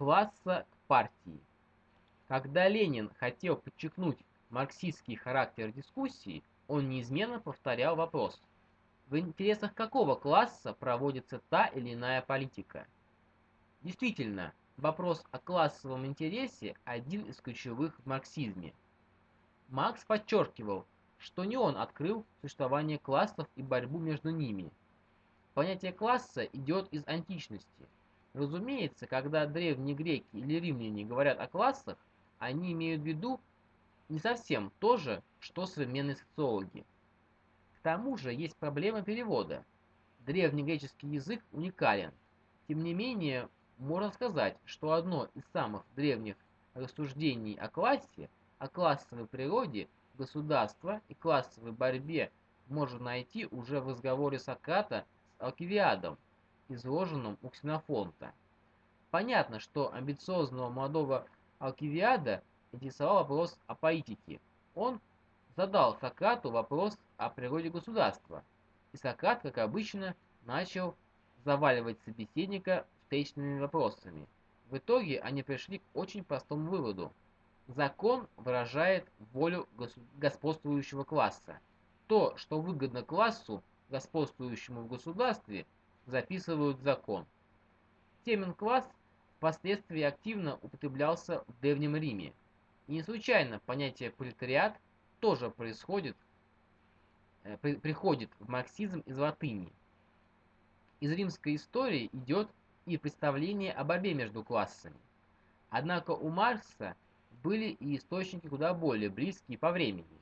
класса к партии. Когда Ленин хотел подчеркнуть марксистский характер дискуссии, он неизменно повторял вопрос, в интересах какого класса проводится та или иная политика. Действительно, вопрос о классовом интересе один из ключевых в марксизме. Маркс подчеркивал, что не он открыл существование классов и борьбу между ними. Понятие класса идет из античности. Разумеется, когда древние греки или римляне говорят о классах, они имеют в виду не совсем то же, что современные социологи. К тому же есть проблема перевода. Древнегреческий язык уникален. Тем не менее, можно сказать, что одно из самых древних рассуждений о классе, о классовой природе государства и классовой борьбе можно найти уже в разговоре Сократа с Алкивиадом, изложенном у Ксенофонта. Понятно, что амбициозного молодого Алкивиада интересовал вопрос о политике. Он задал Сократу вопрос о природе государства, и Сократ, как обычно, начал заваливать собеседника встречными вопросами. В итоге они пришли к очень простому выводу. Закон выражает волю господствующего класса. То, что выгодно классу, господствующему в государстве, записывают закон. Термин «класс» впоследствии активно употреблялся в Древнем Риме. И не случайно понятие «пролетариат» тоже происходит, э, при, приходит в марксизм из латыни. Из римской истории идет и представление о борьбе между классами. Однако у Маркса были и источники куда более близкие по времени.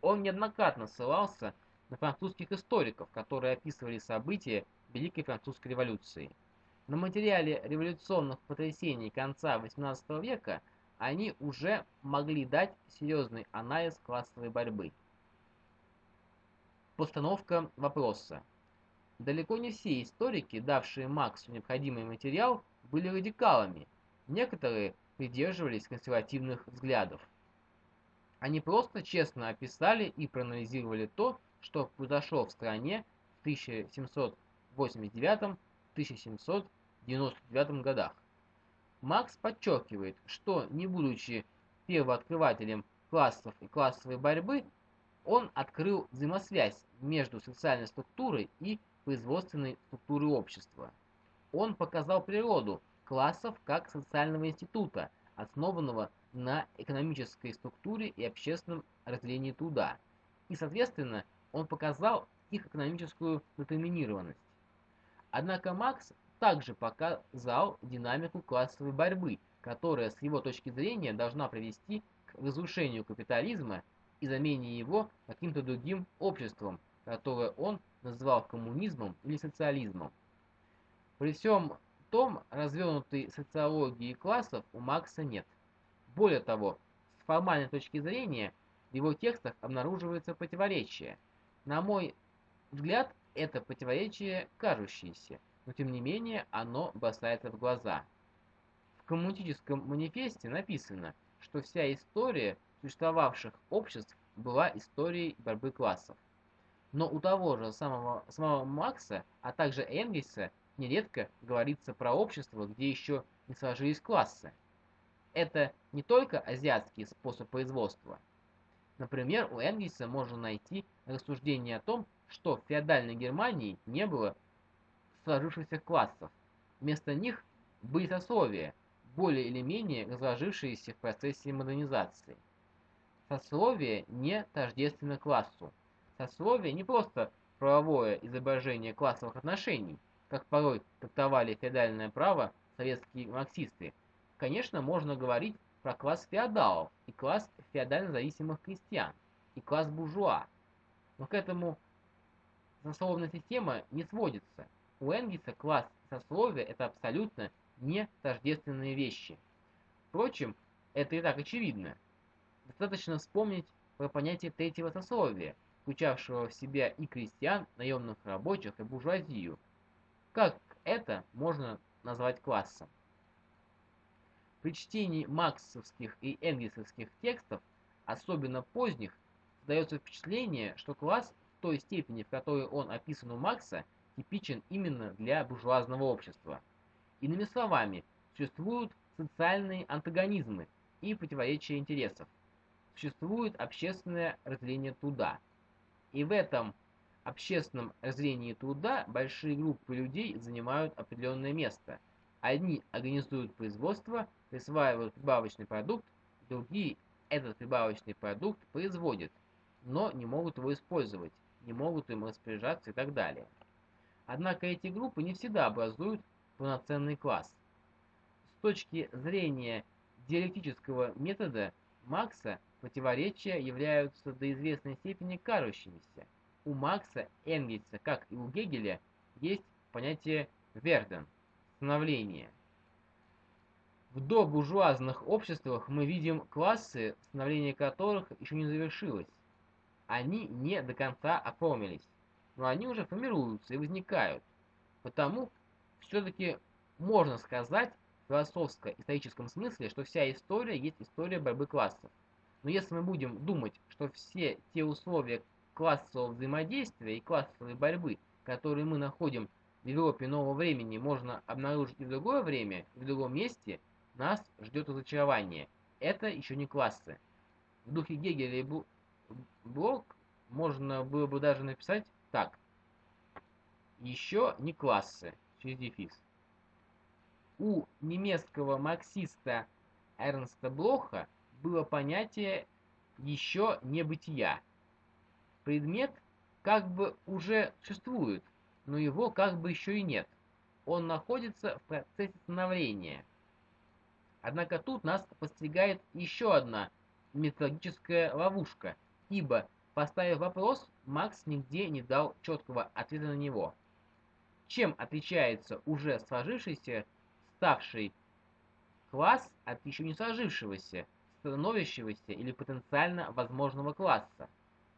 Он неоднократно ссылался на французских историков, которые описывали события Великой Французской революции. На материале революционных потрясений конца XVIII века они уже могли дать серьезный анализ классовой борьбы. Постановка вопроса. Далеко не все историки, давшие Максу необходимый материал, были радикалами. Некоторые придерживались консервативных взглядов. Они просто честно описали и проанализировали то, что произошло в стране в 1789-1790 1999 годах. Макс подчеркивает, что не будучи первооткрывателем классов и классовой борьбы, он открыл взаимосвязь между социальной структурой и производственной структурой общества. Он показал природу классов как социального института, основанного на экономической структуре и общественном разделении труда. И, соответственно, он показал их экономическую детерминированность. Однако Макс также показал динамику классовой борьбы, которая с его точки зрения должна привести к разрушению капитализма и замене его каким-то другим обществом, которое он называл коммунизмом или социализмом. При всем том, развернутой социологии классов у Маркса нет. Более того, с формальной точки зрения в его текстах обнаруживается противоречие. На мой взгляд, это противоречие кажущееся – но тем не менее оно бросается в глаза. В коммунистическом манифесте написано, что вся история существовавших обществ была историей борьбы классов. Но у того же самого, самого Макса, а также Энгельса, нередко говорится про общество, где еще не сложились классы. Это не только азиатский способ производства. Например, у Энгельса можно найти рассуждение о том, что в феодальной Германии не было сложившихся классов. Вместо них были сословия, более или менее разложившиеся в процессе модернизации. Сословие не тождественно классу. Сословие не просто правовое изображение классовых отношений, как порой трактовали феодальное право советские марксисты. Конечно, можно говорить про класс феодалов и класс феодально зависимых крестьян, и класс буржуа. Но к этому сословная система не сводится – у Энгельса класс и сословие – это абсолютно не тождественные вещи. Впрочем, это и так очевидно. Достаточно вспомнить про понятие третьего сословия, включавшего в себя и крестьян, наемных рабочих и буржуазию. Как это можно назвать классом? При чтении марксовских и энгельсовских текстов, особенно поздних, создается впечатление, что класс той степени, в которой он описан у Маркса – типичен именно для буржуазного общества. Иными словами, существуют социальные антагонизмы и противоречия интересов. Существует общественное разделение труда. И в этом общественном разделении труда большие группы людей занимают определенное место. Одни организуют производство, присваивают прибавочный продукт, другие этот прибавочный продукт производят, но не могут его использовать, не могут им распоряжаться и так далее. Однако эти группы не всегда образуют полноценный класс. С точки зрения диалектического метода Макса противоречия являются до известной степени кажущимися. У Макса, Энгельса, как и у Гегеля, есть понятие «верден» – становление. В добуржуазных обществах мы видим классы, становление которых еще не завершилось. Они не до конца оформились, но они уже формируются и возникают. Потому все-таки можно сказать в философско-историческом смысле, что вся история есть история борьбы классов. Но если мы будем думать, что все те условия классового взаимодействия и классовой борьбы, которые мы находим в Европе нового времени, можно обнаружить и в другое время, и в другом месте, нас ждет разочарование. Это еще не классы. В духе Гегеля и Блок можно было бы даже написать так. Еще не классы, через дефис. У немецкого марксиста Эрнста Блоха было понятие еще не бытия. Предмет как бы уже существует, но его как бы еще и нет. Он находится в процессе становления. Однако тут нас подстерегает еще одна методологическая ловушка, ибо, поставив вопрос, Макс нигде не дал четкого ответа на него. Чем отличается уже сложившийся, ставший класс от еще не сложившегося, становящегося или потенциально возможного класса?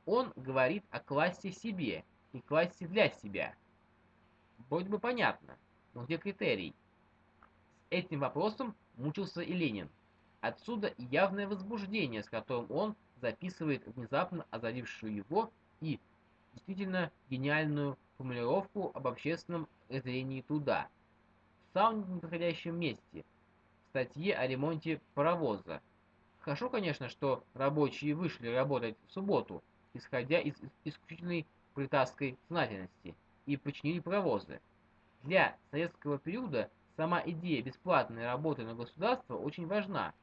Он говорит о классе себе и классе для себя. Вроде бы понятно, но где критерий? С этим вопросом мучился и Ленин. Отсюда явное возбуждение, с которым он записывает внезапно озарившую его и действительно гениальную формулировку об общественном разделении труда. В самом неподходящем месте, в статье о ремонте паровоза. Хорошо, конечно, что рабочие вышли работать в субботу, исходя из исключительной притаской сознательности, и починили паровозы. Для советского периода сама идея бесплатной работы на государство очень важна,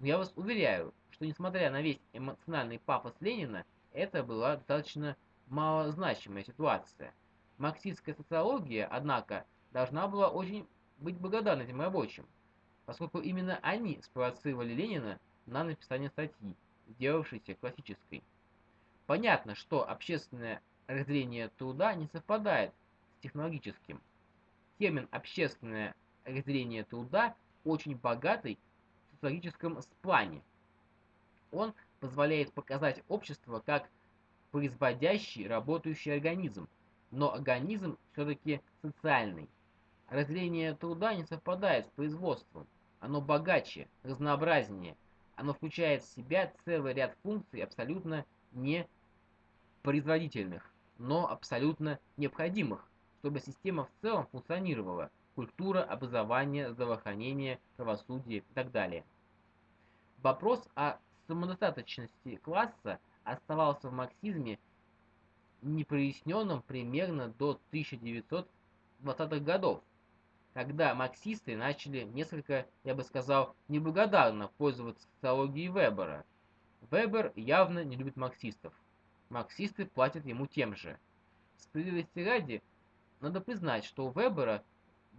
я вас уверяю, что несмотря на весь эмоциональный пафос Ленина, это была достаточно малозначимая ситуация. Марксистская социология, однако, должна была очень быть благодарна этим рабочим, поскольку именно они спровоцировали Ленина на написание статьи, сделавшейся классической. Понятно, что общественное разделение труда не совпадает с технологическим. Термин «общественное разделение труда» очень богатый в социологическом плане. Он позволяет показать общество как производящий, работающий организм, но организм все-таки социальный. Разделение труда не совпадает с производством. Оно богаче, разнообразнее. Оно включает в себя целый ряд функций абсолютно не производительных, но абсолютно необходимых, чтобы система в целом функционировала – культура, образование, здравоохранение, правосудие и так далее. Вопрос о самодостаточности класса оставался в марксизме непроясненным примерно до 1920-х годов, когда марксисты начали несколько, я бы сказал, неблагодарно пользоваться социологией Вебера. Вебер явно не любит марксистов марксисты платят ему тем же. Справедливости ради, надо признать, что у Вебера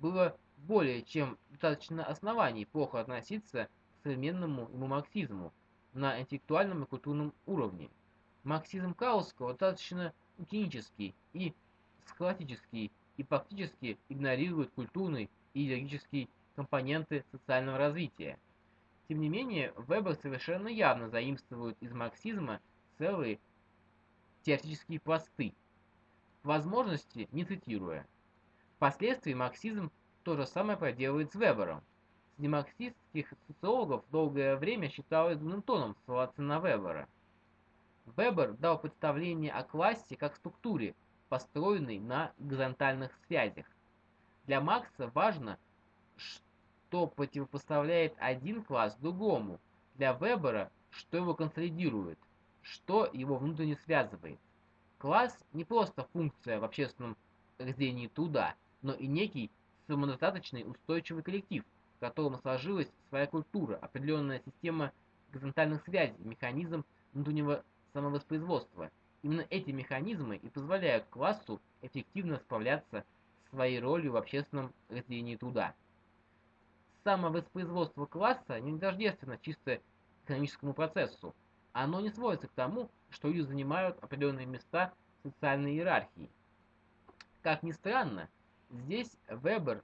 было более чем достаточно оснований плохо относиться к современному ему марксизму на интеллектуальном и культурном уровне. Марксизм Кауского достаточно утенический и схоластический и практически игнорирует культурный и идеологические компоненты социального развития. Тем не менее, Вебер совершенно явно заимствует из марксизма целые теоретические пласты, возможности не цитируя. Впоследствии марксизм то же самое проделывает с Вебером. Среди марксистских социологов долгое время считалось дурным тоном ссылаться на Вебера. Вебер дал представление о классе как структуре, построенной на горизонтальных связях. Для Маркса важно, что противопоставляет один класс другому. Для Вебера, что его консолидирует, что его внутренне связывает. Класс не просто функция в общественном разделении труда, но и некий самодостаточный устойчивый коллектив, в котором сложилась своя культура, определенная система горизонтальных связей, механизм внутреннего самовоспроизводства. Именно эти механизмы и позволяют классу эффективно справляться с своей ролью в общественном разделении труда. Самовоспроизводство класса не тождественно чисто экономическому процессу. Оно не сводится к тому, что люди занимают определенные места в социальной иерархии. Как ни странно, здесь Вебер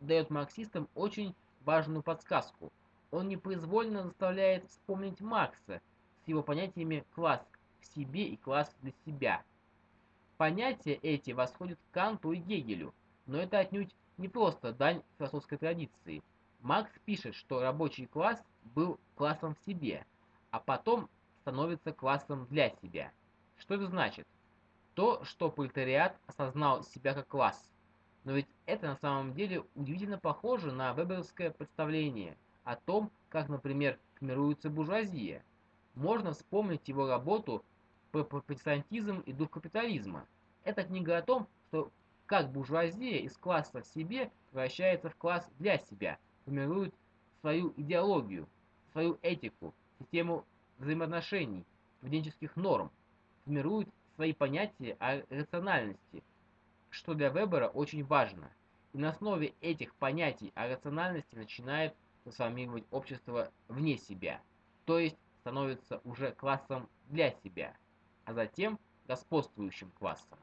дает марксистам очень важную подсказку. Он непроизвольно заставляет вспомнить Маркса с его понятиями «класс в себе» и «класс для себя». Понятия эти восходят к Канту и Гегелю, но это отнюдь не просто дань философской традиции. Маркс пишет, что рабочий класс был классом в себе, а потом становится классом для себя. Что это значит? То, что пролетариат осознал себя как класс. Но ведь это на самом деле удивительно похоже на веберовское представление о том, как, например, формируется буржуазия. Можно вспомнить его работу про протестантизм и дух капитализма. Это книга о том, что как буржуазия из класса в себе превращается в класс для себя, формирует свою идеологию, свою этику, систему взаимоотношений, поведенческих норм, формирует свои понятия о рациональности, что для Вебера очень важно. И на основе этих понятий о рациональности начинает трансформировать общество вне себя, то есть становится уже классом для себя, а затем господствующим классом.